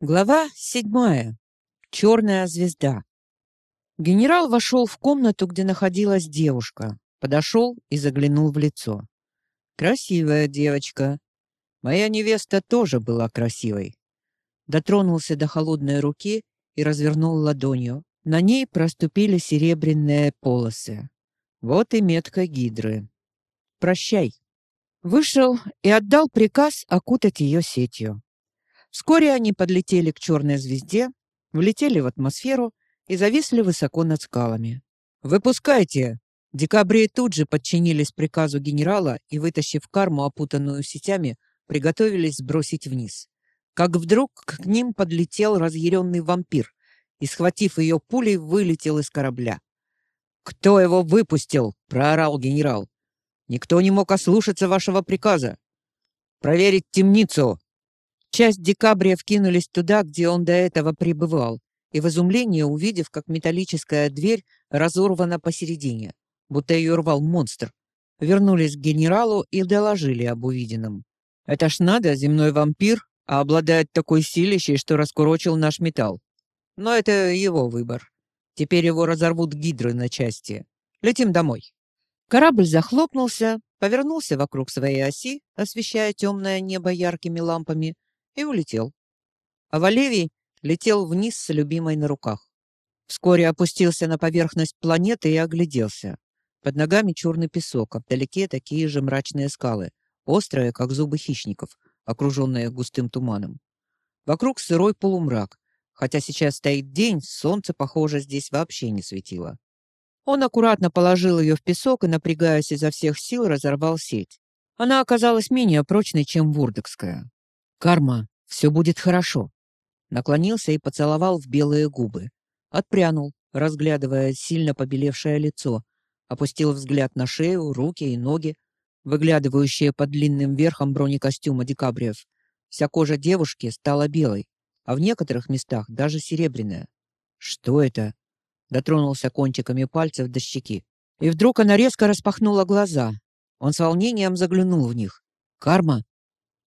Глава седьмая. Черная звезда. Генерал вошел в комнату, где находилась девушка, подошел и заглянул в лицо. Красивая девочка. Моя невеста тоже была красивой. Дотронулся до холодной руки и развернул ладонью. На ней проступили серебряные полосы. Вот и метка гидры. Прощай. Вышел и отдал приказ окутать ее сетью. Вскоре они подлетели к черной звезде, влетели в атмосферу и зависли высоко над скалами. «Выпускайте!» Декабри тут же подчинились приказу генерала и, вытащив карму, опутанную сетями, приготовились сбросить вниз. Как вдруг к ним подлетел разъяренный вампир и, схватив ее пулей, вылетел из корабля. «Кто его выпустил?» — проорал генерал. «Никто не мог ослушаться вашего приказа. Проверить темницу!» Часть декабря вкинулись туда, где он до этого пребывал, и в изумлении увидев, как металлическая дверь разорвана посередине, будто ее рвал монстр, вернулись к генералу и доложили об увиденном. «Это ж надо, земной вампир, а обладает такой силищей, что раскурочил наш металл. Но это его выбор. Теперь его разорвут гидры на части. Летим домой». Корабль захлопнулся, повернулся вокруг своей оси, освещая темное небо яркими лампами, и улетел. А Валерий летел вниз с любимой на руках. Вскоре опустился на поверхность планеты и огляделся. Под ногами черный песок, а вдалеке такие же мрачные скалы, острые, как зубы хищников, окруженные густым туманом. Вокруг сырой полумрак, хотя сейчас стоит день, солнце, похоже, здесь вообще не светило. Он аккуратно положил ее в песок и, напрягаясь изо всех сил, разорвал сеть. Она оказалась менее прочной, чем вурдекская. «Карма, все будет хорошо». Наклонился и поцеловал в белые губы. Отпрянул, разглядывая сильно побелевшее лицо. Опустил взгляд на шею, руки и ноги, выглядывающие под длинным верхом бронекостюма декабриев. Вся кожа девушки стала белой, а в некоторых местах даже серебряная. «Что это?» Дотронулся кончиками пальцев до щеки. И вдруг она резко распахнула глаза. Он с волнением заглянул в них. «Карма?»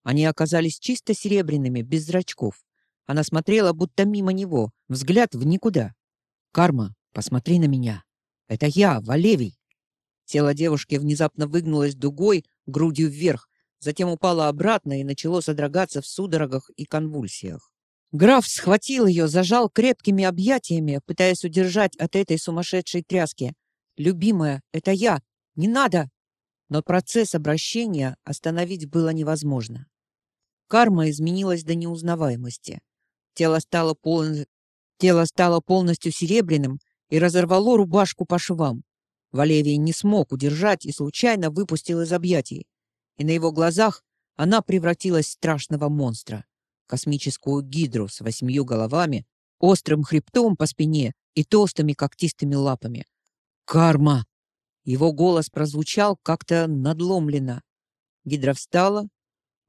Они оказались чисто серебряными, без зрачков. Она смотрела будто мимо него, взгляд в никуда. «Карма, посмотри на меня. Это я, Валевий». Тело девушки внезапно выгнулось дугой, грудью вверх, затем упало обратно и начало содрогаться в судорогах и конвульсиях. Граф схватил ее, зажал крепкими объятиями, пытаясь удержать от этой сумасшедшей тряски. «Любимая, это я! Не надо!» Но процесс обращения остановить было невозможно. Карма изменилась до неузнаваемости. Тело стало, пол... Тело стало полностью серебряным и разорвало рубашку по швам. Валевий не смог удержать и случайно выпустил из объятий. И на его глазах она превратилась в страшного монстра. Космическую гидру с восьмью головами, острым хребтом по спине и толстыми когтистыми лапами. «Карма!» Его голос прозвучал как-то надломленно. Гидра встала,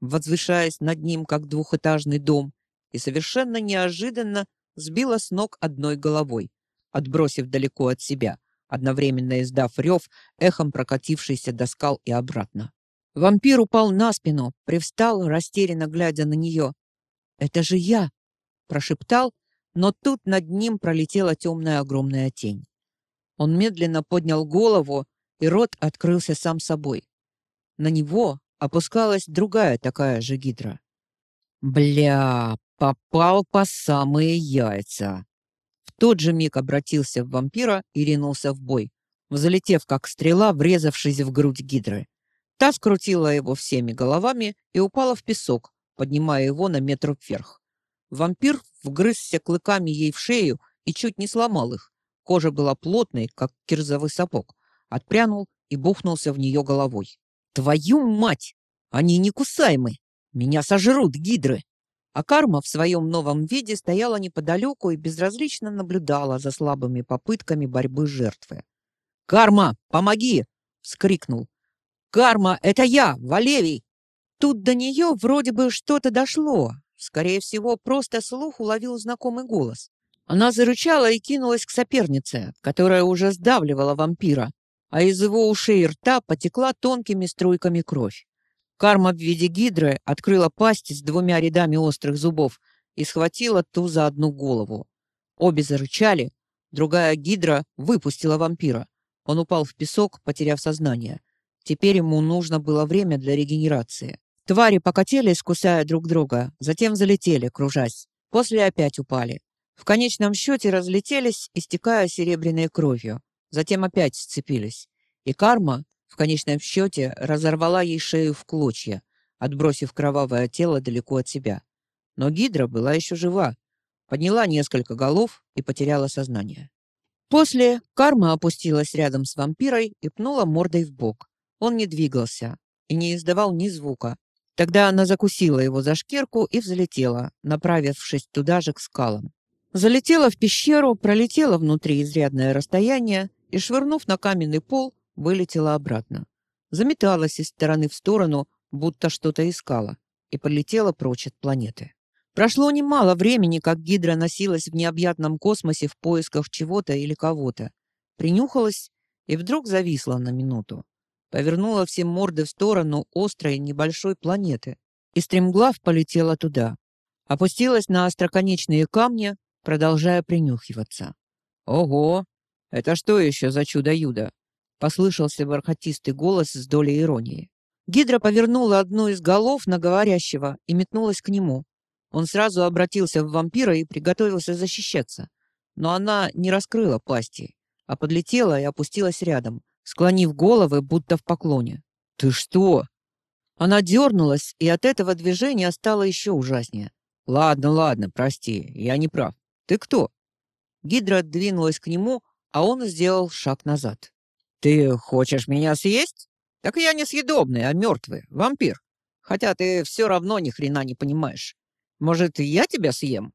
возвышаясь над ним, как двухэтажный дом, и совершенно неожиданно сбила с ног одной головой, отбросив далеко от себя, одновременно издав рев, эхом прокатившийся до скал и обратно. Вампир упал на спину, привстал, растерянно глядя на нее. «Это же я!» — прошептал, но тут над ним пролетела темная огромная тень. Он медленно поднял голову, и рот открылся сам собой. На него, опускалась другая такая же гидра. «Бля, попал по самые яйца!» В тот же миг обратился в вампира и ринулся в бой, взлетев как стрела, врезавшись в грудь гидры. Та скрутила его всеми головами и упала в песок, поднимая его на метр вверх. Вампир вгрызся клыками ей в шею и чуть не сломал их. Кожа была плотной, как кирзовый сапог. Отпрянул и бухнулся в нее головой. Твою мать! Они некусаемы! Меня сожрут гидры! А карма в своем новом виде стояла неподалеку и безразлично наблюдала за слабыми попытками борьбы жертвы. «Карма, помоги!» — вскрикнул. «Карма, это я, Валерий!» Тут до нее вроде бы что-то дошло. Скорее всего, просто слух уловил знакомый голос. Она зарычала и кинулась к сопернице, которая уже сдавливала вампира а из его ушей и рта потекла тонкими струйками кровь. Карма в виде гидры открыла пасть с двумя рядами острых зубов и схватила ту за одну голову. Обе зарычали, другая гидра выпустила вампира. Он упал в песок, потеряв сознание. Теперь ему нужно было время для регенерации. Твари покатились, кусая друг друга, затем залетели, кружась. После опять упали. В конечном счете разлетелись, истекая серебряной кровью. Затем опять сцепились. И карма, в конечном счете, разорвала ей шею в клочья, отбросив кровавое тело далеко от себя. Но Гидра была еще жива, подняла несколько голов и потеряла сознание. После карма опустилась рядом с вампирой и пнула мордой в бок. Он не двигался и не издавал ни звука, Тогда она закусила его за шкирку и взлетела, направившись туда же к скалам. Залетела в пещеру, пролетела внутри изрядное расстояние и, швырнув на каменный пол, вылетела обратно. Заметалась из стороны в сторону, будто что-то искала, и полетела прочь от планеты. Прошло немало времени, как Гидра носилась в необъятном космосе в поисках чего-то или кого-то. Принюхалась и вдруг зависла на минуту повернула все морды в сторону острой небольшой планеты и стремглав полетела туда. Опустилась на остроконечные камни, продолжая принюхиваться. «Ого! Это что еще за чудо-юдо?» — послышался бархатистый голос с долей иронии. Гидра повернула одну из голов на говорящего и метнулась к нему. Он сразу обратился в вампира и приготовился защищаться. Но она не раскрыла пасти, а подлетела и опустилась рядом, склонив головы, будто в поклоне. «Ты что?» Она дернулась, и от этого движения стало еще ужаснее. «Ладно, ладно, прости, я не прав. Ты кто?» Гидра двинулась к нему, а он сделал шаг назад. «Ты хочешь меня съесть? Так я не съедобный, а мертвый, вампир. Хотя ты все равно ни хрена не понимаешь. Может, я тебя съем?»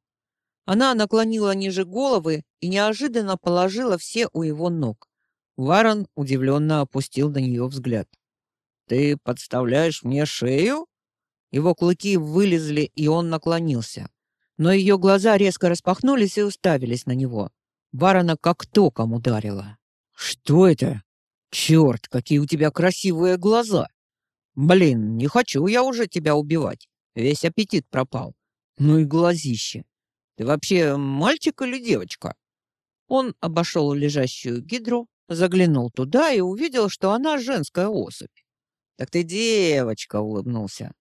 Она наклонила ниже головы и неожиданно положила все у его ног. Варон удивленно опустил на нее взгляд. «Ты подставляешь мне шею?» Его клыки вылезли, и он наклонился. Но ее глаза резко распахнулись и уставились на него. Варона как током ударила. «Что это? Черт, какие у тебя красивые глаза! Блин, не хочу я уже тебя убивать. Весь аппетит пропал. Ну и глазище. Ты вообще мальчик или девочка?» Он обошел лежащую гидру, Заглянул туда и увидел, что она женская особь. «Так ты девочка», — улыбнулся.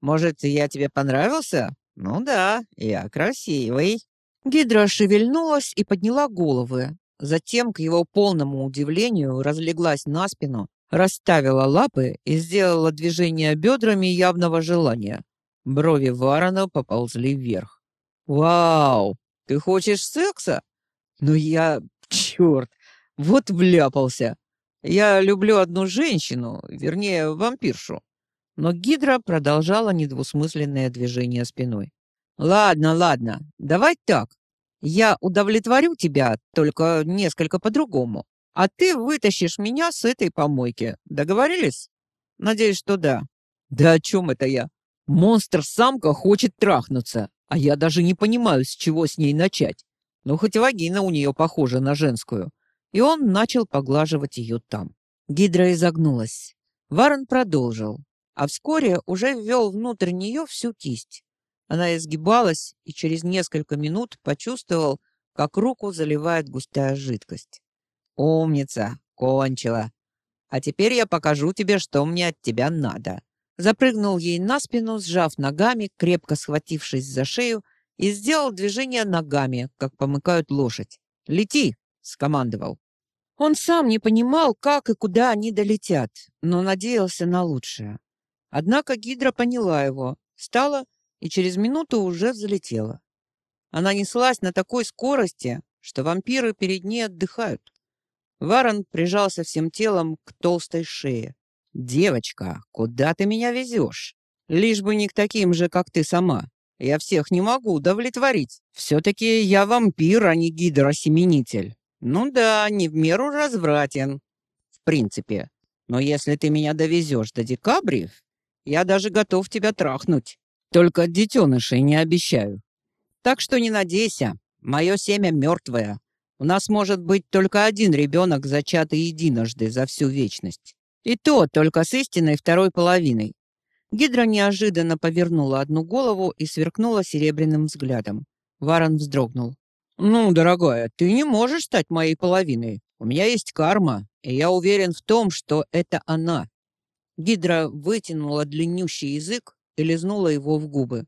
«Может, я тебе понравился? Ну да, я красивый». Гидра шевельнулась и подняла головы. Затем, к его полному удивлению, разлеглась на спину, расставила лапы и сделала движение бедрами явного желания. Брови Варона поползли вверх. «Вау! Ты хочешь секса? Ну я... Черт! Вот вляпался. Я люблю одну женщину, вернее, вампиршу. Но Гидра продолжала недвусмысленное движение спиной. Ладно, ладно, давай так. Я удовлетворю тебя, только несколько по-другому. А ты вытащишь меня с этой помойки. Договорились? Надеюсь, что да. Да о чем это я? Монстр-самка хочет трахнуться, а я даже не понимаю, с чего с ней начать. Ну, хоть вагина у нее похожа на женскую и он начал поглаживать ее там. Гидра изогнулась. Варон продолжил, а вскоре уже ввел внутрь нее всю кисть. Она изгибалась и через несколько минут почувствовал, как руку заливает густая жидкость. «Умница! Кончила! А теперь я покажу тебе, что мне от тебя надо!» Запрыгнул ей на спину, сжав ногами, крепко схватившись за шею, и сделал движение ногами, как помыкают лошадь. «Лети!» скомандовал. Он сам не понимал, как и куда они долетят, но надеялся на лучшее. Однако Гидра поняла его, встала и через минуту уже взлетела. Она неслась на такой скорости, что вампиры перед ней отдыхают. Варон прижался всем телом к толстой шее. «Девочка, куда ты меня везешь? Лишь бы не к таким же, как ты сама. Я всех не могу удовлетворить. Все-таки я вампир, а не гидросеменитель. Ну да, не в меру развратен. В принципе. Но если ты меня довезешь до декабрев, я даже готов тебя трахнуть. Только детенышей не обещаю. Так что не надейся. Мое семя мертвое. У нас может быть только один ребенок, зачатый единожды за всю вечность. И то только с истинной второй половиной. Гидра неожиданно повернула одну голову и сверкнула серебряным взглядом. Варон вздрогнул. «Ну, дорогая, ты не можешь стать моей половиной. У меня есть карма, и я уверен в том, что это она». Гидра вытянула длиннющий язык и лизнула его в губы.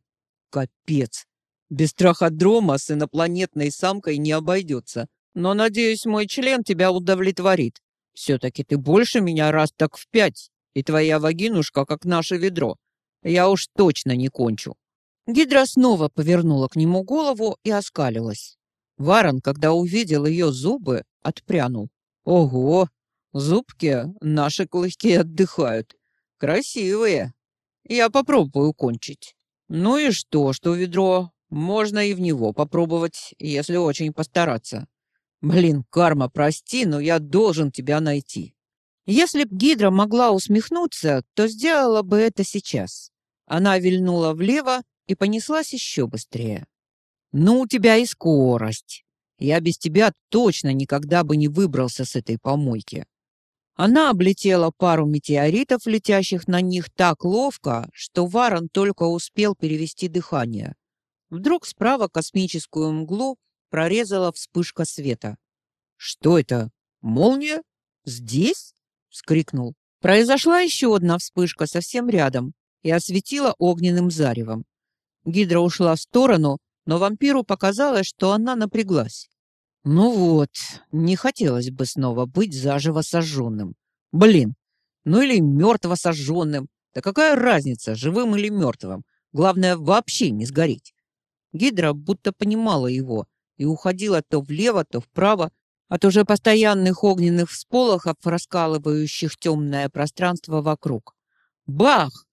«Капец! Без траходрома с инопланетной самкой не обойдется. Но, надеюсь, мой член тебя удовлетворит. Все-таки ты больше меня раз так в пять, и твоя вагинушка как наше ведро. Я уж точно не кончу». Гидра снова повернула к нему голову и оскалилась. Варон, когда увидел ее зубы, отпрянул. «Ого! Зубки наши клыки отдыхают. Красивые. Я попробую кончить». «Ну и что, что ведро? Можно и в него попробовать, если очень постараться. Блин, карма, прости, но я должен тебя найти». Если б Гидра могла усмехнуться, то сделала бы это сейчас. Она вильнула влево и понеслась еще быстрее. «Ну, у тебя и скорость. Я без тебя точно никогда бы не выбрался с этой помойки». Она облетела пару метеоритов, летящих на них так ловко, что Варон только успел перевести дыхание. Вдруг справа космическую мглу прорезала вспышка света. «Что это? Молния? Здесь?» — вскрикнул. Произошла еще одна вспышка совсем рядом и осветила огненным заревом. Гидра ушла в сторону, но вампиру показалось, что она напряглась. Ну вот, не хотелось бы снова быть заживо сожженным. Блин, ну или мертво сожженным. Да какая разница, живым или мертвым? Главное, вообще не сгореть. Гидра будто понимала его и уходила то влево, то вправо, от уже постоянных огненных всполохов, раскалывающих темное пространство вокруг. Бах!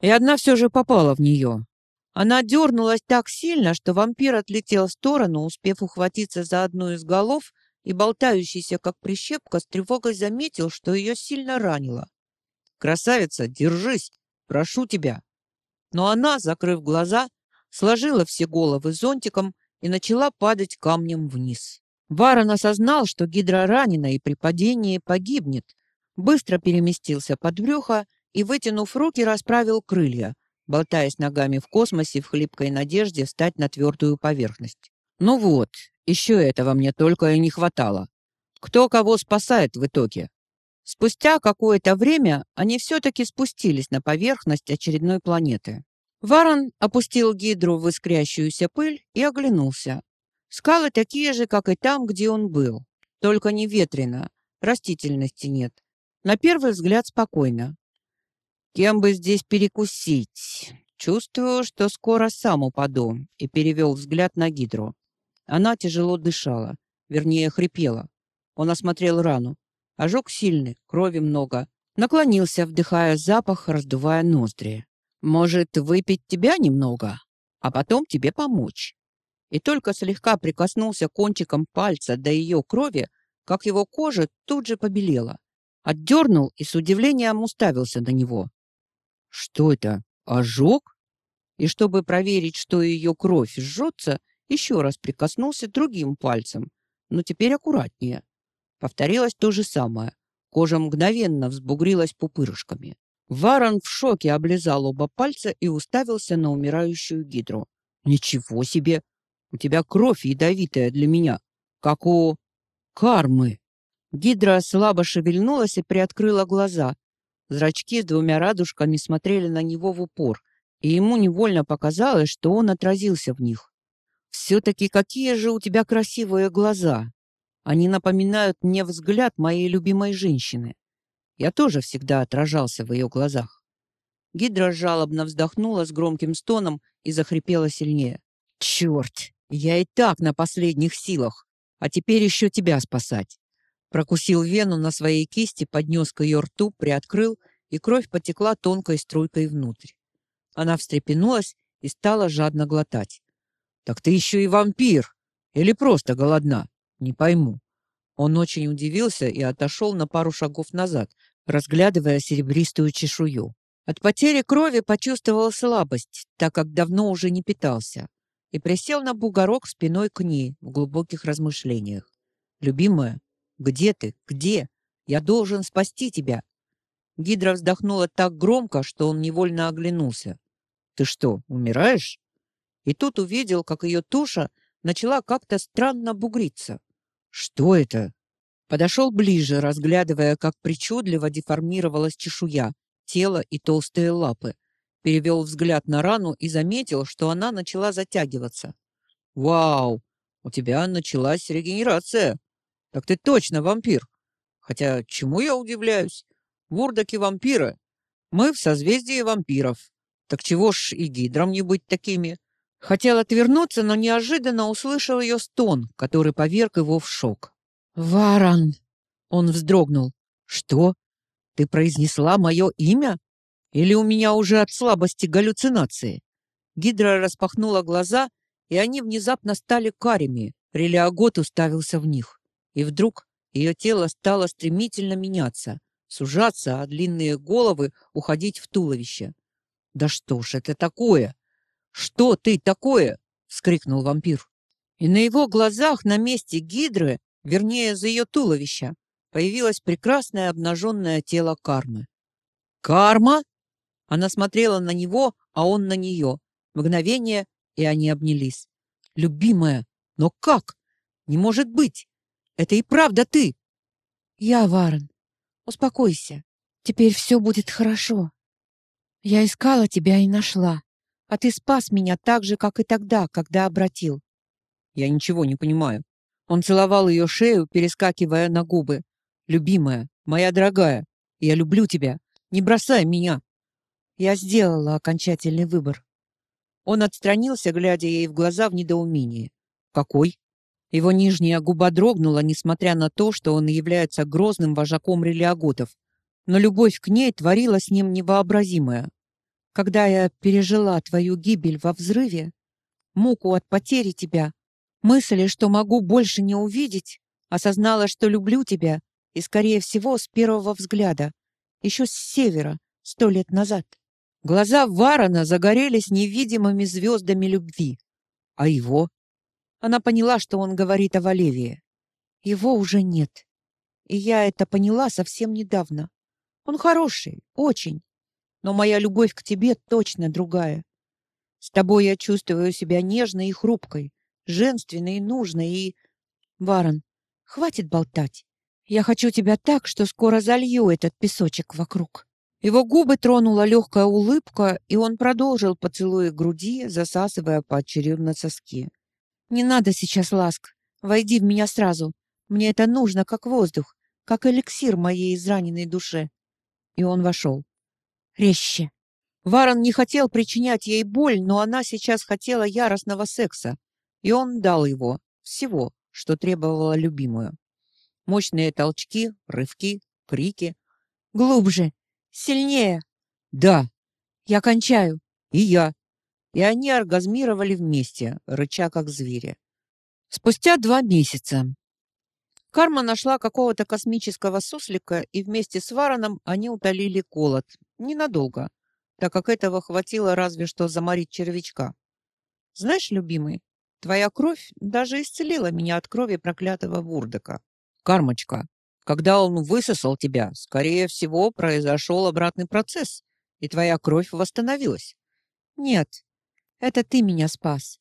И одна все же попала в нее. Она дернулась так сильно, что вампир отлетел в сторону, успев ухватиться за одну из голов, и болтающийся, как прищепка, с тревогой заметил, что ее сильно ранило. «Красавица, держись! Прошу тебя!» Но она, закрыв глаза, сложила все головы зонтиком и начала падать камнем вниз. Варон осознал, что гидра ранена и при падении погибнет, быстро переместился под брюхо и, вытянув руки, расправил крылья – болтаясь ногами в космосе в хлипкой надежде встать на твердую поверхность. Ну вот, еще этого мне только и не хватало. Кто кого спасает в итоге? Спустя какое-то время они все-таки спустились на поверхность очередной планеты. Варон опустил гидру в искрящуюся пыль и оглянулся. Скалы такие же, как и там, где он был. Только не ветрено, растительности нет. На первый взгляд спокойно. Кем бы здесь перекусить? Чувствую, что скоро сам упаду, и перевел взгляд на Гидру. Она тяжело дышала, вернее, хрипела. Он осмотрел рану. Ожог сильный, крови много. Наклонился, вдыхая запах, раздувая ноздри. Может, выпить тебя немного, а потом тебе помочь. И только слегка прикоснулся кончиком пальца до ее крови, как его кожа тут же побелела. Отдернул и с удивлением уставился на него. Что это? Ожог? И чтобы проверить, что ее кровь жжется, еще раз прикоснулся другим пальцем, но теперь аккуратнее. Повторилось то же самое. Кожа мгновенно взбугрилась пупырышками. Варон в шоке облизал оба пальца и уставился на умирающую гидру. «Ничего себе! У тебя кровь ядовитая для меня, как у кармы!» Гидра слабо шевельнулась и приоткрыла глаза, Зрачки с двумя радужками смотрели на него в упор, и ему невольно показалось, что он отразился в них. «Все-таки какие же у тебя красивые глаза! Они напоминают мне взгляд моей любимой женщины. Я тоже всегда отражался в ее глазах». Гидра жалобно вздохнула с громким стоном и захрипела сильнее. «Черт! Я и так на последних силах, а теперь еще тебя спасать!» Прокусил вену на своей кисти, поднес к ее рту, приоткрыл, и кровь потекла тонкой струйкой внутрь. Она встрепенулась и стала жадно глотать. «Так ты еще и вампир! Или просто голодна? Не пойму». Он очень удивился и отошел на пару шагов назад, разглядывая серебристую чешую. От потери крови почувствовал слабость, так как давно уже не питался, и присел на бугорок спиной к ней в глубоких размышлениях. «Любимая, где ты? Где? Я должен спасти тебя!» Гидра вздохнула так громко, что он невольно оглянулся. «Ты что, умираешь?» И тут увидел, как ее туша начала как-то странно бугриться. «Что это?» Подошел ближе, разглядывая, как причудливо деформировалась чешуя, тело и толстые лапы. Перевел взгляд на рану и заметил, что она начала затягиваться. «Вау! У тебя началась регенерация! Так ты точно вампир! Хотя чему я удивляюсь? Вурдаки вампиры! Мы в созвездии вампиров. Так чего ж и гидрам не быть такими?» Хотел отвернуться, но неожиданно услышал ее стон, который поверг его в шок. «Варан!» Он вздрогнул. «Что? Ты произнесла мое имя? Или у меня уже от слабости галлюцинации?» Гидра распахнула глаза, и они внезапно стали карими. Релиагот уставился в них. И вдруг ее тело стало стремительно меняться, сужаться, а длинные головы уходить в туловище. «Да что ж это такое? Что ты такое?» — вскрикнул вампир. И на его глазах на месте гидры вернее, за ее туловища, появилось прекрасное обнаженное тело Кармы. «Карма?» Она смотрела на него, а он на нее. Мгновение, и они обнялись. «Любимая, но как? Не может быть! Это и правда ты!» «Я, Варен. Успокойся. Теперь все будет хорошо. Я искала тебя и нашла, а ты спас меня так же, как и тогда, когда обратил». «Я ничего не понимаю. Он целовал ее шею, перескакивая на губы. «Любимая, моя дорогая, я люблю тебя. Не бросай меня!» Я сделала окончательный выбор. Он отстранился, глядя ей в глаза в недоумении. «Какой?» Его нижняя губа дрогнула, несмотря на то, что он является грозным вожаком релиаготов. Но любовь к ней творила с ним невообразимое. Когда я пережила твою гибель во взрыве, муку от потери тебя, Мысли, что могу больше не увидеть, осознала, что люблю тебя, и, скорее всего, с первого взгляда, еще с севера, сто лет назад. Глаза Варона загорелись невидимыми звездами любви. А его? Она поняла, что он говорит о Валевии. Его уже нет. И я это поняла совсем недавно. Он хороший, очень. Но моя любовь к тебе точно другая. С тобой я чувствую себя нежной и хрупкой, женственной и нужной, и... Варон, хватит болтать. Я хочу тебя так, что скоро залью этот песочек вокруг. Его губы тронула легкая улыбка, и он продолжил поцелуй груди, засасывая поочередно соски. «Не надо сейчас ласк. Войди в меня сразу. Мне это нужно, как воздух, как эликсир моей израненной душе». И он вошел. Резче. Варон не хотел причинять ей боль, но она сейчас хотела яростного секса и он дал его, всего, что требовала любимую. Мощные толчки, рывки, крики. «Глубже! Сильнее!» «Да!» «Я кончаю!» «И я!» И они оргазмировали вместе, рыча как звери. Спустя два месяца Карма нашла какого-то космического суслика, и вместе с Вараном они утолили голод. Ненадолго, так как этого хватило разве что заморить червячка. Знаешь, любимый, Твоя кровь даже исцелила меня от крови проклятого Вурдека. Кармочка, когда он высосал тебя, скорее всего, произошел обратный процесс, и твоя кровь восстановилась. Нет, это ты меня спас.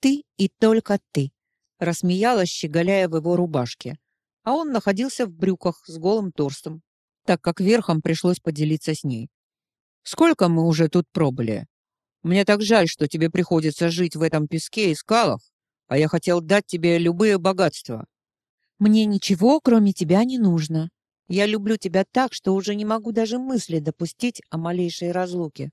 Ты и только ты. Рассмеялась, щеголяя в его рубашке. А он находился в брюках с голым торсом, так как верхом пришлось поделиться с ней. Сколько мы уже тут пробыли? Мне так жаль, что тебе приходится жить в этом песке и скалах, а я хотел дать тебе любые богатства. Мне ничего, кроме тебя, не нужно. Я люблю тебя так, что уже не могу даже мысли допустить о малейшей разлуке.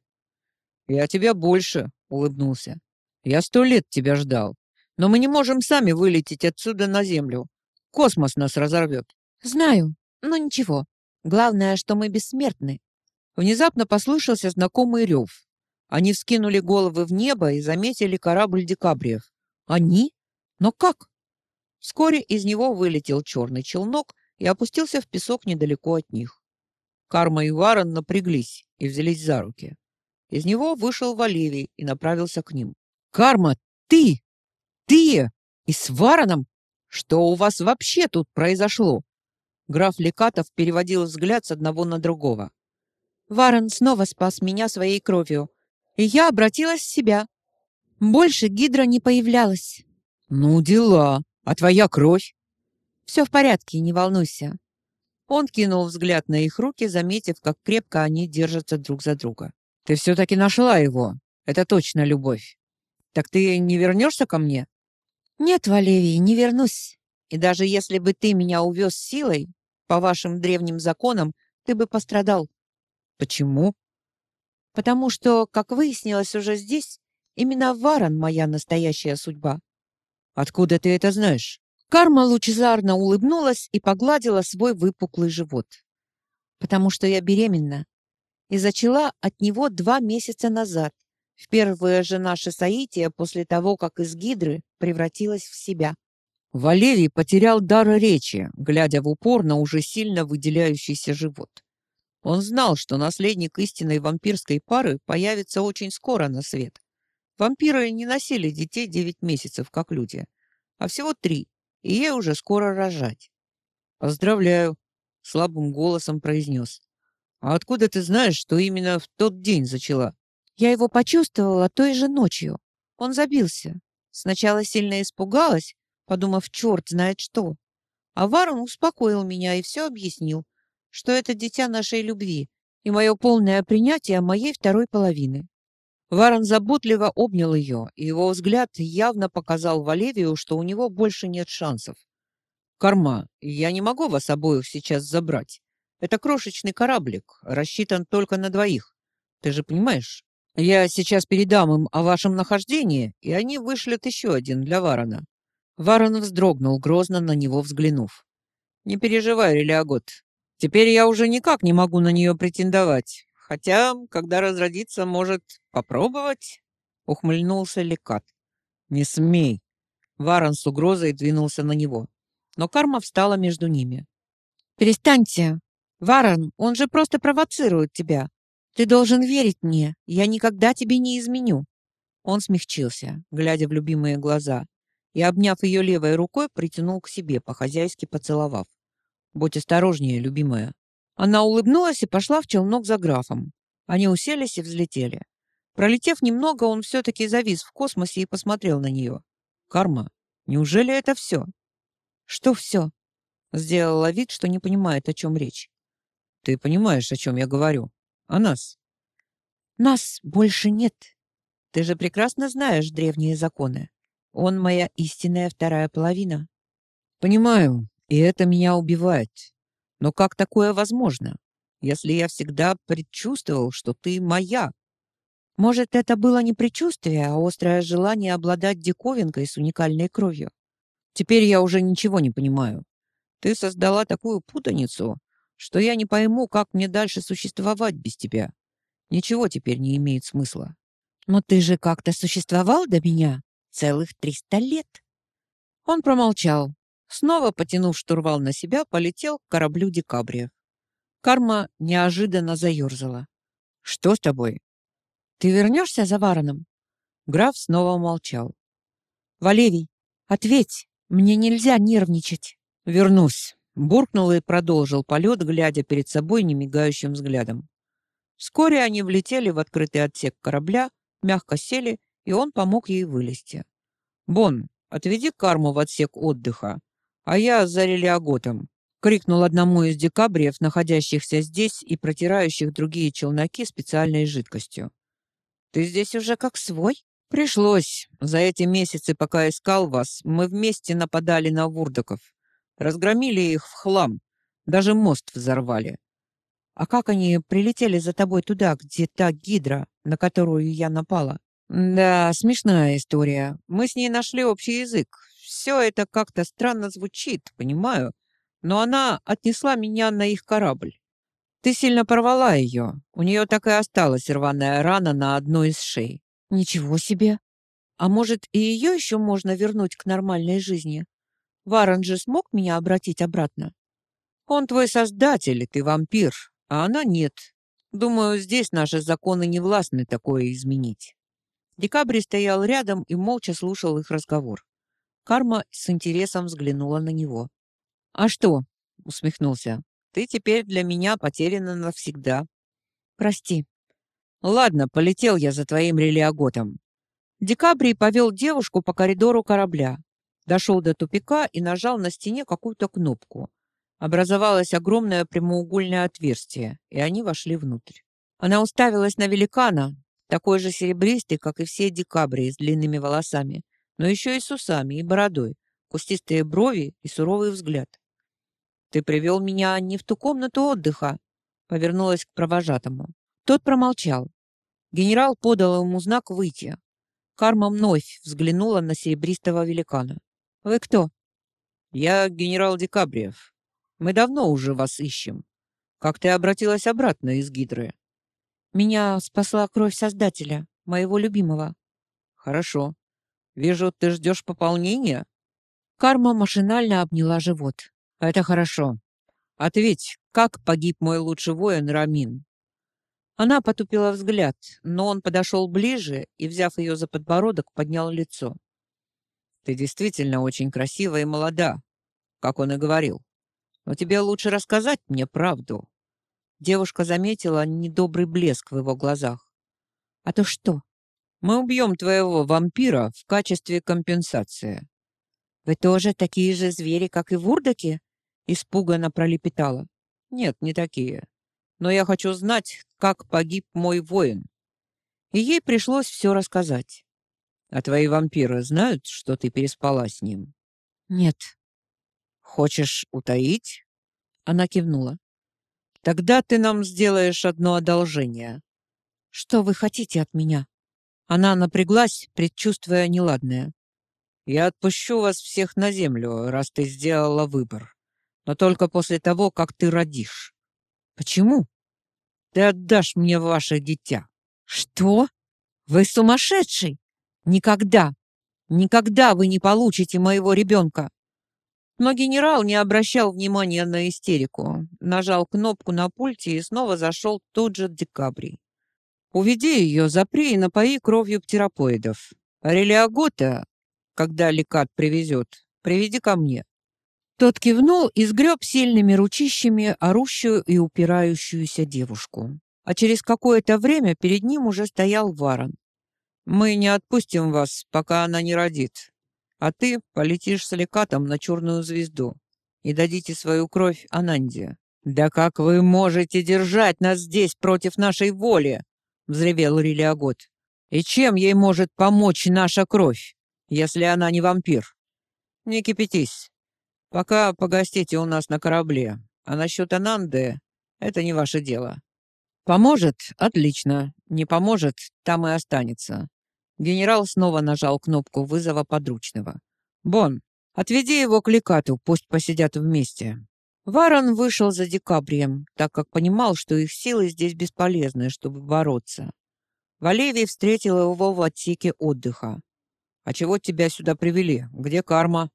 Я тебя больше, улыбнулся. Я сто лет тебя ждал. Но мы не можем сами вылететь отсюда на землю. Космос нас разорвет. Знаю, но ничего. Главное, что мы бессмертны. Внезапно послышался знакомый рев. Они вскинули головы в небо и заметили корабль декабриев. Они? Но как? Вскоре из него вылетел черный челнок и опустился в песок недалеко от них. Карма и Варон напряглись и взялись за руки. Из него вышел Валевий и направился к ним. «Карма, ты! Ты! И с Вароном? Что у вас вообще тут произошло?» Граф Лекатов переводил взгляд с одного на другого. Варон снова спас меня своей кровью, и я обратилась в себя. Больше гидра не появлялась. Ну, дела. А твоя кровь? Все в порядке, не волнуйся. Он кинул взгляд на их руки, заметив, как крепко они держатся друг за друга. Ты все-таки нашла его. Это точно любовь. Так ты не вернешься ко мне? Нет, Валерий, не вернусь. И даже если бы ты меня увез силой, по вашим древним законам, ты бы пострадал. Почему? Потому что, как выяснилось уже здесь, именно Варан моя настоящая судьба. Откуда ты это знаешь? Карма лучезарно улыбнулась и погладила свой выпуклый живот. Потому что я беременна и зачала от него два месяца назад, в первое же наше соитие после того, как из гидры превратилась в себя. Валерий потерял дар речи, глядя в упор на уже сильно выделяющийся живот. Он знал, что наследник истинной вампирской пары появится очень скоро на свет. Вампиры не носили детей девять месяцев, как люди, а всего три, и ей уже скоро рожать. «Поздравляю», — слабым голосом произнес. «А откуда ты знаешь, что именно в тот день зачала?» «Я его почувствовала той же ночью. Он забился. Сначала сильно испугалась, подумав, черт знает что. А Варон успокоил меня и все объяснил, что это дитя нашей любви и мое полное принятие моей второй половины. Варон заботливо обнял ее, и его взгляд явно показал Валевию, что у него больше нет шансов. «Карма, я не могу вас обоих сейчас забрать. Это крошечный кораблик, рассчитан только на двоих. Ты же понимаешь? Я сейчас передам им о вашем нахождении, и они вышлют еще один для Варона». Варон вздрогнул, грозно на него взглянув. «Не переживай, Релиагот. Теперь я уже никак не могу на нее претендовать. Хотя, когда разродится, может, попробовать?» — ухмыльнулся Лекат. «Не смей!» Варон с угрозой двинулся на него. Но карма встала между ними. «Перестаньте! Варон, он же просто провоцирует тебя. Ты должен верить мне. Я никогда тебе не изменю». Он смягчился, глядя в любимые глаза, и, обняв ее левой рукой, притянул к себе, по-хозяйски поцеловав. «Будь осторожнее, любимая. Она улыбнулась и пошла в челнок за графом. Они уселись и взлетели. Пролетев немного, он все-таки завис в космосе и посмотрел на нее. «Карма, неужели это все?» «Что все?» Сделала вид, что не понимает, о чем речь. «Ты понимаешь, о чем я говорю? О нас?» «Нас больше нет. Ты же прекрасно знаешь древние законы. Он моя истинная вторая половина». «Понимаю, и это меня убивает. Но как такое возможно, если я всегда предчувствовал, что ты моя? Может, это было не предчувствие, а острое желание обладать диковинкой с уникальной кровью? Теперь я уже ничего не понимаю. Ты создала такую путаницу, что я не пойму, как мне дальше существовать без тебя. Ничего теперь не имеет смысла. Но ты же как-то существовал до меня целых триста лет. Он промолчал, Снова, потянув штурвал на себя, полетел к кораблю Декабриев. Карма неожиданно заерзала. «Что с тобой?» «Ты вернешься за Вараном?» Граф снова молчал. «Валерий, ответь! Мне нельзя нервничать!» «Вернусь!» Буркнул и продолжил полет, глядя перед собой немигающим взглядом. Вскоре они влетели в открытый отсек корабля, мягко сели, и он помог ей вылезти. «Бон, отведи карму в отсек отдыха а я за релиаготом!» — крикнул одному из декабриев, находящихся здесь и протирающих другие челноки специальной жидкостью. «Ты здесь уже как свой?» «Пришлось. За эти месяцы, пока искал вас, мы вместе нападали на вурдоков. Разгромили их в хлам. Даже мост взорвали. А как они прилетели за тобой туда, где та гидра, на которую я напала? Да, смешная история. Мы с ней нашли общий язык все это как-то странно звучит, понимаю, но она отнесла меня на их корабль. Ты сильно порвала ее. У нее так и осталась рваная рана на одной из шеи. Ничего себе! А может, и ее еще можно вернуть к нормальной жизни? Варон же смог меня обратить обратно? Он твой создатель, и ты вампир, а она нет. Думаю, здесь наши законы не властны такое изменить. Декабрь стоял рядом и молча слушал их разговор. Карма с интересом взглянула на него. «А что?» — усмехнулся. «Ты теперь для меня потеряна навсегда». прости. Ладно, полетел я за твоим релиаготом. Декабрий повел девушку по коридору корабля. Дошел до тупика и нажал на стене какую-то кнопку. Образовалось огромное прямоугольное отверстие, и они вошли внутрь. Она уставилась на великана, такой же серебристый, как и все декабри с длинными волосами, но еще и с усами и бородой, кустистые брови и суровый взгляд. «Ты привел меня не в ту комнату отдыха», — повернулась к провожатому. Тот промолчал. Генерал подал ему знак выйти. Карма вновь взглянула на серебристого великана. «Вы кто?» «Я генерал Декабриев. Мы давно уже вас ищем. Как ты обратилась обратно из Гидры?» «Меня спасла кровь Создателя, моего любимого». «Хорошо. Вижу, ты ждешь пополнения?» Карма машинально обняла живот. «Это хорошо. Ответь, как погиб мой лучший воин Рамин?» Она потупила взгляд, но он подошел ближе и, взяв ее за подбородок, поднял лицо. Ты действительно очень красива и молода, как он и говорил. Но тебе лучше рассказать мне правду. Девушка заметила недобрый блеск в его глазах. А то что? Мы убьем твоего вампира в качестве компенсации. Вы тоже такие же звери, как и вурдаки? Испуганно пролепетала. Нет, не такие. Но я хочу знать, как погиб мой воин. И ей пришлось все рассказать. А твои вампиры знают, что ты переспала с ним? Нет. Хочешь утаить? Она кивнула. Тогда ты нам сделаешь одно одолжение. Что вы хотите от меня? Она напряглась, предчувствуя неладное. Я отпущу вас всех на землю, раз ты сделала выбор. Но только после того, как ты родишь. Почему? Ты отдашь мне ваше дитя. Что? Вы сумасшедший? Никогда, никогда вы не получите моего ребенка. Но генерал не обращал внимания на истерику. Нажал кнопку на пульте и снова зашел тот же Декабрий. «Уведи ее, запри и напои кровью птеропоидов. Релиагота, когда лекат привезет, приведи ко мне». Тот кивнул и сгреб сильными ручищами орущую и упирающуюся девушку. А через какое-то время перед ним уже стоял Варон. Мы не отпустим вас, пока она не родит. А ты полетишь с лекатом на черную звезду и дадите свою кровь Ананде. Да как вы можете держать нас здесь против нашей воли? взревел Рилиагот. И чем ей может помочь наша кровь, если она не вампир? Не кипятись. Пока погостите у нас на корабле. А насчет Ананды — это не ваше дело. Поможет — отлично. Не поможет — там и останется. Генерал снова нажал кнопку вызова подручного. «Бон, отведи его к Лекату, пусть посидят вместе». Варон вышел за Декабрием, так как понимал, что их силы здесь бесполезны, чтобы бороться. Валевий встретил его в отсеке отдыха. «А чего тебя сюда привели? Где карма?»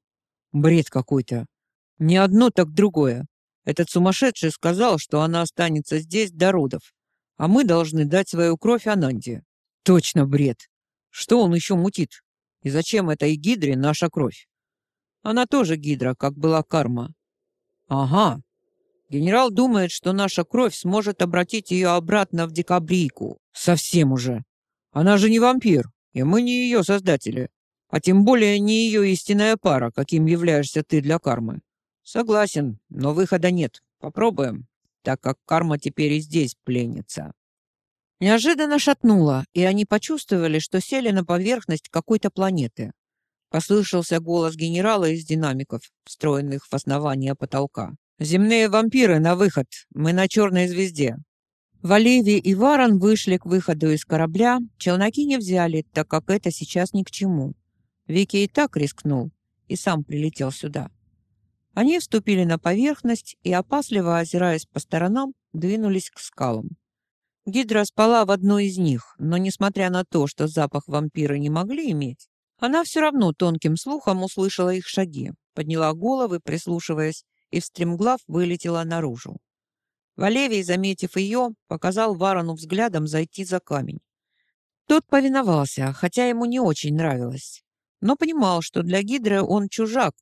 «Бред какой-то. Не одно, так другое. Этот сумасшедший сказал, что она останется здесь до родов, а мы должны дать свою кровь Ананде. Точно бред. Что он еще мутит? И зачем этой гидре наша кровь? Она тоже гидра, как была карма. Ага. Генерал думает, что наша кровь сможет обратить ее обратно в декабрийку. Совсем уже. Она же не вампир, и мы не ее создатели. А тем более не ее истинная пара, каким являешься ты для кармы. Согласен, но выхода нет. Попробуем, так как карма теперь и здесь пленница. Неожиданно шатнуло, и они почувствовали, что сели на поверхность какой-то планеты. Послышался голос генерала из динамиков, встроенных в основание потолка. «Земные вампиры на выход! Мы на черной звезде!» Валеви и Варон вышли к выходу из корабля, челноки не взяли, так как это сейчас ни к чему. Вики и так рискнул, и сам прилетел сюда. Они вступили на поверхность и, опасливо озираясь по сторонам, двинулись к скалам. Гидра спала в одной из них, но, несмотря на то, что запах вампиры не могли иметь, она все равно тонким слухом услышала их шаги, подняла головы, прислушиваясь, и встремглав вылетела наружу. Валевий, заметив ее, показал Варону взглядом зайти за камень. Тот повиновался, хотя ему не очень нравилось, но понимал, что для Гидры он чужак,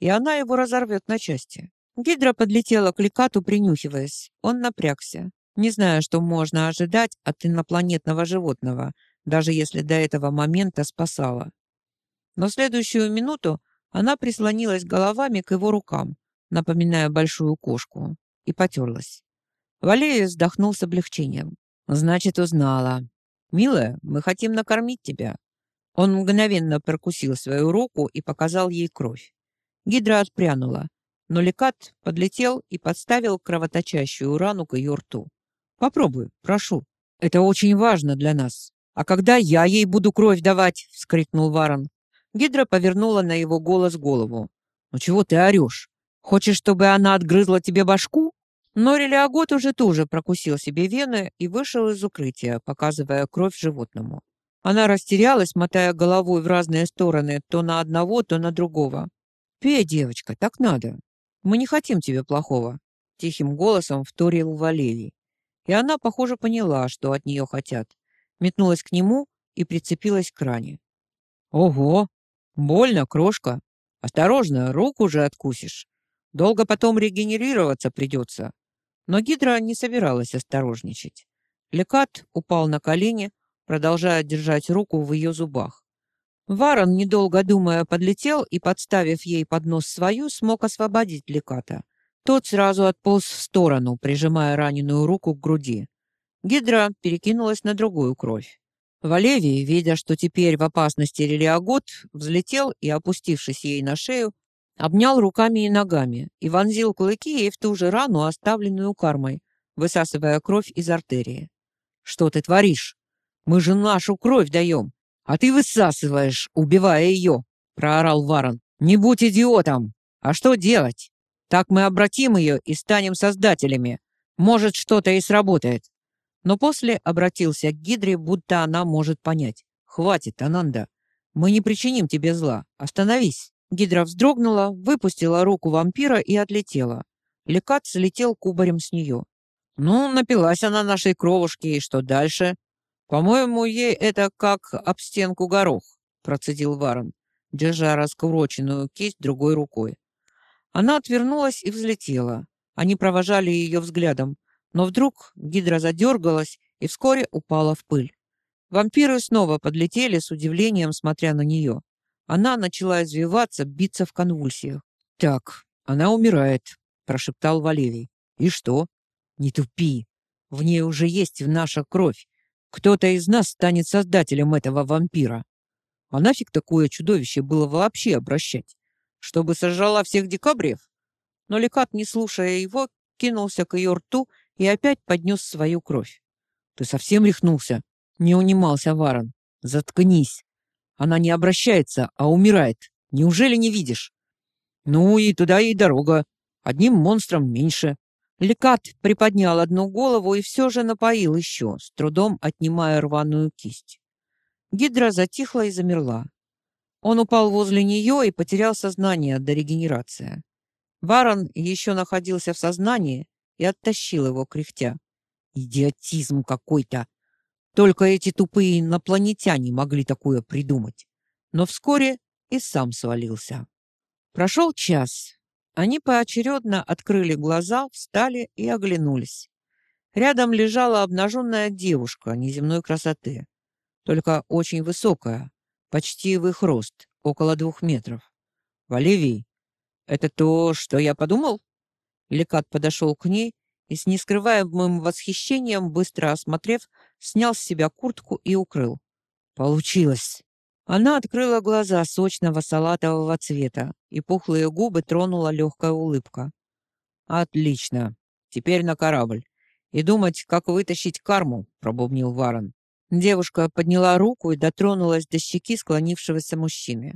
и она его разорвет на части. Гидра подлетела к Лекату, принюхиваясь. Он напрягся. Не зная, что можно ожидать от инопланетного животного, даже если до этого момента спасала. Но следующую минуту она прислонилась головами к его рукам, напоминая большую кошку, и потерлась. Валерий вздохнул с облегчением. «Значит, узнала. Милая, мы хотим накормить тебя». Он мгновенно прокусил свою руку и показал ей кровь. Гидра отпрянула, но лекат подлетел и подставил кровоточащую рану к ее рту. «Попробуй, прошу. Это очень важно для нас». «А когда я ей буду кровь давать?» — вскрикнул Варон. Гидра повернула на его голос голову. «Ну чего ты орешь? Хочешь, чтобы она отгрызла тебе башку?» Но Релиагот уже тоже прокусил себе вены и вышел из укрытия, показывая кровь животному. Она растерялась, мотая головой в разные стороны, то на одного, то на другого. «Пей, девочка, так надо. Мы не хотим тебе плохого», — тихим голосом вторил Валерий. И она, похоже, поняла, что от нее хотят. Метнулась к нему и прицепилась к ране. «Ого! Больно, крошка! Осторожно, руку же откусишь. Долго потом регенерироваться придется. Но Гидра не собиралась осторожничать. Лекат упал на колени, продолжая держать руку в ее зубах. Варон, недолго думая, подлетел и, подставив ей под нос свою, смог освободить Леката. Тот сразу отполз в сторону, прижимая раненую руку к груди. Гидра перекинулась на другую кровь. Валевий, видя, что теперь в опасности Релиагот, взлетел и, опустившись ей на шею, Обнял руками и ногами и вонзил клыки ей в ту же рану, оставленную кармой, высасывая кровь из артерии. «Что ты творишь? Мы же нашу кровь даем, а ты высасываешь, убивая ее!» — проорал Варон. «Не будь идиотом! А что делать? Так мы обратим ее и станем создателями. Может, что-то и сработает». Но после обратился к Гидре, будто она может понять. «Хватит, Ананда. Мы не причиним тебе зла. Остановись». Гидра вздрогнула, выпустила руку вампира и отлетела. Лекат слетел кубарем с нее. «Ну, напилась она нашей кровушки, и что дальше?» «По-моему, ей это как об стенку горох», — процедил Варон, держа раскуроченную кисть другой рукой. Она отвернулась и взлетела. Они провожали ее взглядом, но вдруг гидра задергалась и вскоре упала в пыль. Вампиры снова подлетели с удивлением, смотря на нее. Она начала извиваться, биться в конвульсиях. «Так, она умирает», — прошептал Валерий. «И что?» «Не тупи. В ней уже есть наша кровь. Кто-то из нас станет создателем этого вампира. А нафиг такое чудовище было вообще обращать? Чтобы сожрала всех декабрев?» Но Лекат, не слушая его, кинулся к ее рту и опять поднес свою кровь. «Ты совсем рехнулся?» — не унимался Варон. «Заткнись. Она не обращается, а умирает. Неужели не видишь? Ну и туда и дорога. Одним монстром меньше. Лекат приподнял одну голову и все же напоил еще, с трудом отнимая рваную кисть. Гидра затихла и замерла. Он упал возле нее и потерял сознание до регенерации. Варон еще находился в сознании и оттащил его, кряхтя. «Идиотизм какой-то! Только эти тупые инопланетяне могли такое придумать. Но вскоре и сам свалился. Прошел час. Они поочередно открыли глаза, встали и оглянулись. Рядом лежала обнаженная девушка неземной красоты, только очень высокая, почти в их рост, около двух метров. «Валевий, это то, что я подумал?» Лекат подошел к ней и с нескрываемым восхищением, быстро осмотрев, снял с себя куртку и укрыл. Получилось. Она открыла глаза сочного салатового цвета, и пухлые губы тронула легкая улыбка. Отлично. Теперь на корабль. И думать, как вытащить карму, пробубнил Варон. Девушка подняла руку и дотронулась до щеки склонившегося мужчины.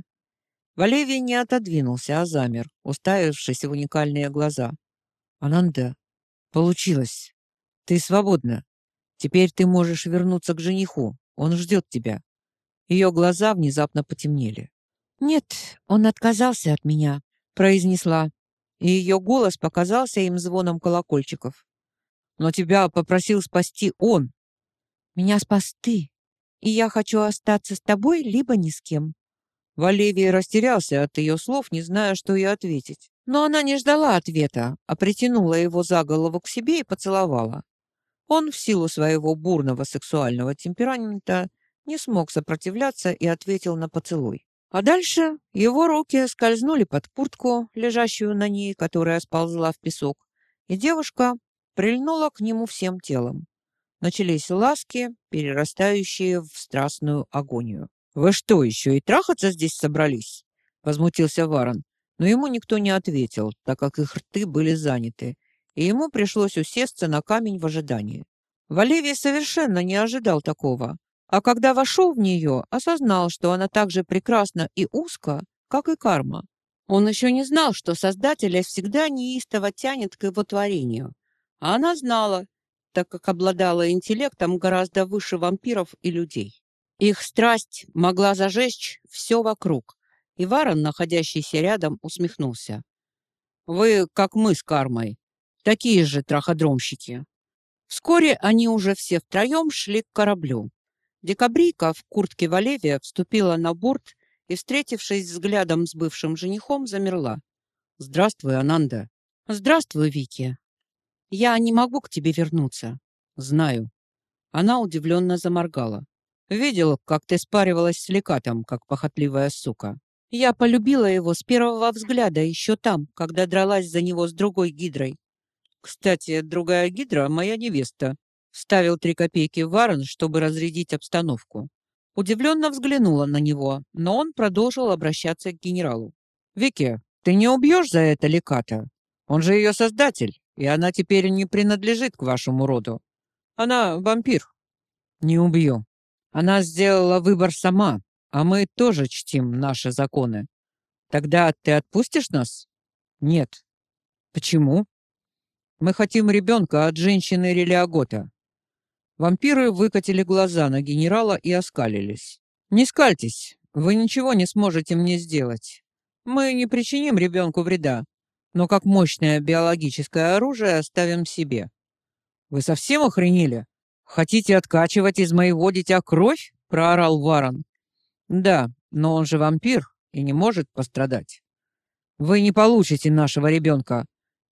Валевий не отодвинулся, а замер, уставившись в уникальные глаза. «Ананда, получилось. Ты свободна. Теперь ты можешь вернуться к жениху. Он ждет тебя». Ее глаза внезапно потемнели. «Нет, он отказался от меня», — произнесла. И ее голос показался им звоном колокольчиков. «Но тебя попросил спасти он». «Меня спас ты, и я хочу остаться с тобой, либо ни с кем». Валевий растерялся от ее слов, не зная, что ей ответить. Но она не ждала ответа, а притянула его за голову к себе и поцеловала. Он в силу своего бурного сексуального темперамента не смог сопротивляться и ответил на поцелуй. А дальше его руки скользнули под куртку, лежащую на ней, которая сползла в песок, и девушка прильнула к нему всем телом. Начались ласки, перерастающие в страстную агонию. «Вы что, еще и трахаться здесь собрались?» — возмутился Варон, но ему никто не ответил, так как их рты были заняты, и ему пришлось усесться на камень в ожидании. Валевий совершенно не ожидал такого, а когда вошел в нее, осознал, что она так же прекрасна и узка, как и карма. Он еще не знал, что Создателя всегда неистово тянет к его творению. А она знала, так как обладала интеллектом гораздо выше вампиров и людей. Их страсть могла зажечь все вокруг, и Варон, находящийся рядом, усмехнулся. «Вы, как мы с кармой, такие же траходромщики». Вскоре они уже все втроем шли к кораблю. Декабрийка в куртке Валевия вступила на борт и, встретившись взглядом с бывшим женихом, замерла. «Здравствуй, Ананда». «Здравствуй, Вики. Я не могу к тебе вернуться». «Знаю». Она удивленно заморгала. «Видел, как ты спаривалась с лекатом, как похотливая сука. Я полюбила его с первого взгляда еще там, когда дралась за него с другой гидрой. Кстати, другая гидра — моя невеста. Вставил три копейки в Варен, чтобы разрядить обстановку. Удивленно взглянула на него, но он продолжил обращаться к генералу. «Вики, ты не убьешь за это Леката? Он же ее создатель, и она теперь не принадлежит к вашему роду. Она вампир». «Не убью. Она сделала выбор сама, а мы тоже чтим наши законы. Тогда ты отпустишь нас?» «Нет». «Почему?» «Мы хотим ребенка от женщины Релиагота. Вампиры выкатили глаза на генерала и оскалились. «Не скальтесь, вы ничего не сможете мне сделать. Мы не причиним ребенку вреда, но как мощное биологическое оружие оставим себе». «Вы совсем охренели? Хотите откачивать из моего дитя кровь?» — проорал Варон. «Да, но он же вампир и не может пострадать». «Вы не получите нашего ребенка!»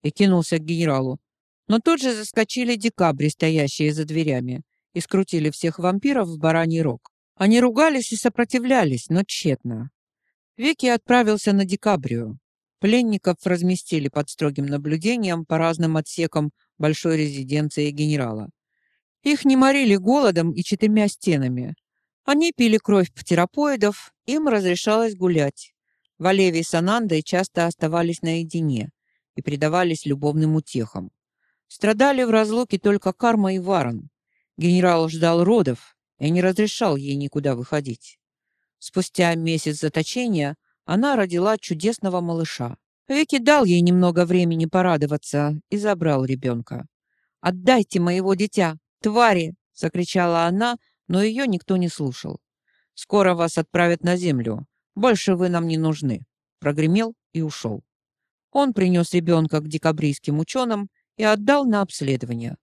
и кинулся к генералу. Но тут же заскочили декабри, стоящие за дверями, и скрутили всех вампиров в бараний рог. Они ругались и сопротивлялись, но тщетно. Вики отправился на декабрию. Пленников разместили под строгим наблюдением по разным отсекам большой резиденции генерала. Их не морили голодом и четырьмя стенами. Они пили кровь птеропоидов, им разрешалось гулять. Валевий с Анандой часто оставались наедине и предавались любовным утехам. Страдали в разлуке только Карма и Варон. Генерал ждал родов и не разрешал ей никуда выходить. Спустя месяц заточения она родила чудесного малыша. Вики дал ей немного времени порадоваться и забрал ребенка. «Отдайте моего дитя, твари!» — закричала она, но ее никто не слушал. «Скоро вас отправят на землю. Больше вы нам не нужны», — прогремел и ушел. Он принес ребенка к декабрийским ученым и отдал на обследование.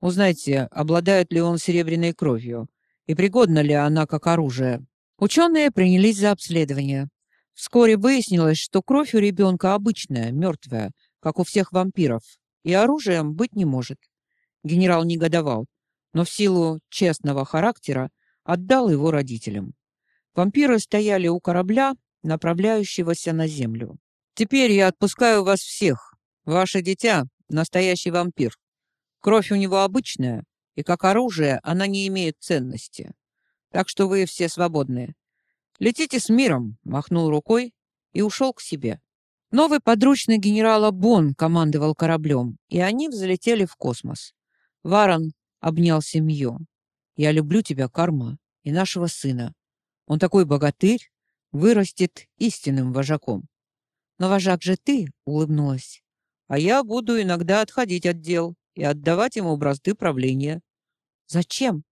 Узнайте, обладает ли он серебряной кровью и пригодна ли она как оружие. Ученые принялись за обследование. Вскоре выяснилось, что кровь у ребенка обычная, мертвая, как у всех вампиров, и оружием быть не может. Генерал негодовал, но в силу честного характера отдал его родителям. Вампиры стояли у корабля, направляющегося на землю. «Теперь я отпускаю вас всех. Ваше дитя настоящий вампир. Кровь у него обычная, и как оружие она не имеет ценности. Так что вы все свободны. Летите с миром, махнул рукой и ушел к себе. Новый подручный генерала Бон командовал кораблем, и они взлетели в космос. Варон обнял семью. «Я люблю тебя, Карма, и нашего сына. Он такой богатырь, вырастет истинным вожаком». «Но вожак же ты», — улыбнулась а я буду иногда отходить от дел и отдавать ему бразды правления. Зачем?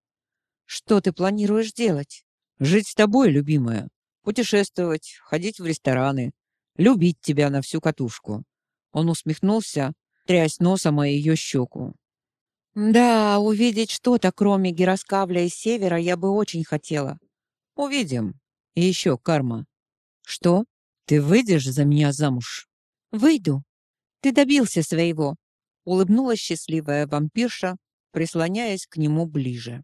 Что ты планируешь делать? Жить с тобой, любимая, путешествовать, ходить в рестораны, любить тебя на всю катушку. Он усмехнулся, трясь носом о ее щеку. Да, увидеть что-то, кроме гироскавля и севера, я бы очень хотела. Увидим. И еще, Карма. Что? Ты выйдешь за меня замуж? Выйду, ты добился своего, улыбнулась счастливая вампирша прислоняясь к нему ближе.